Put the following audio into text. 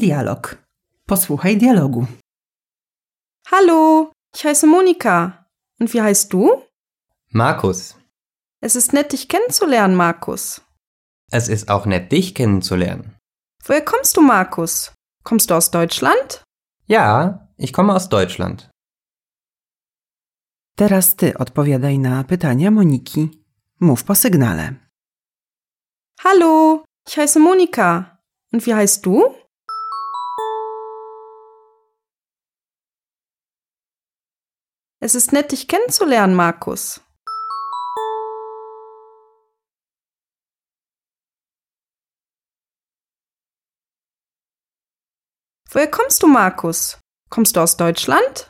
dialog. Posłuchaj dialogu. Hallo, ich heiße Monika. Und wie heißt du? Markus, Es ist nett, dich kennenzulernen, Markus. es ist auch nett, dich kennenzulernen. Woher kommst du, Markus? Kommst du aus Deutschland? Ja, ich komme aus Deutschland. Teraz ty odpowiadaj na pytania Moniki. Mów po sygnale. Hallo, ich heiße Monika. Und wie heißt du? Es ist nett, dich kennenzulernen, Markus. Woher kommst du, Markus? Kommst du aus Deutschland?